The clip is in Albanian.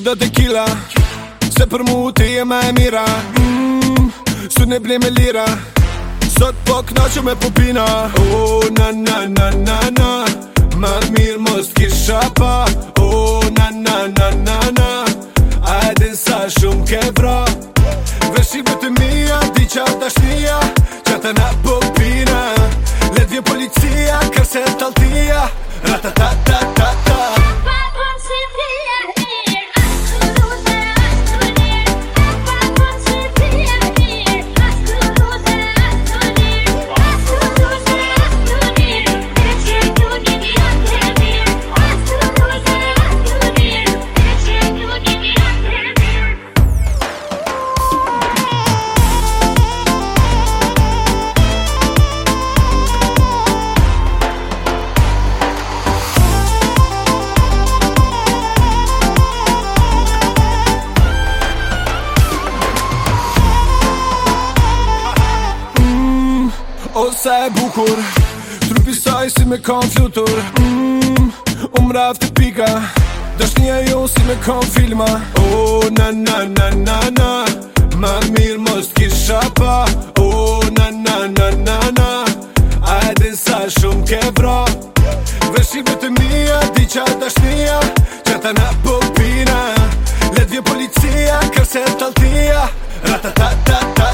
si do tequila Se për mu ti e ma e mira mm, Su ne ble me lira Sot po këna që me pupina Oh, na, na, na, na, na Ma mirë mos kisha pa Oh, na, na, na, na, na A sa shumë ke vra Vërshim e të mija, di qa ta shnija Qa ta na pupina vje policia, kërse taltia Ratatata Sot sa e bukur Trupi saj si me kon flutur Mmm, umrat të pika Dësht një jo si me kon filma Oh, na na na na na Ma mirë mos kisha pa Oh, na na na na na A sa shumë ke vro Vërshime të mija, di qa të Qa ta na popina Ledvje policia, kërse të altia